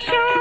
show.